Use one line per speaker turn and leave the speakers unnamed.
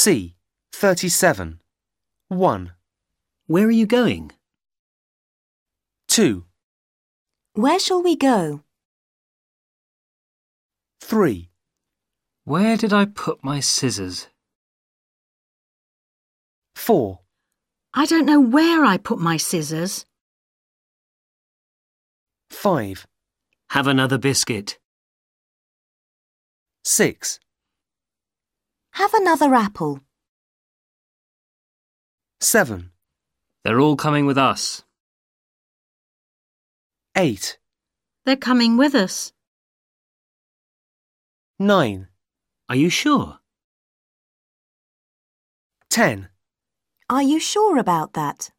C. 37. 1,
Where are you going?
2,
Where shall we go?
3,
Where did I put my scissors?
4,
I don't know where I put my scissors.
5,
Have another biscuit.
6,
Have another apple.
7,
They're all coming with us.
8,
They're coming with us.
9,
Are you sure?
10.
Are you sure about that?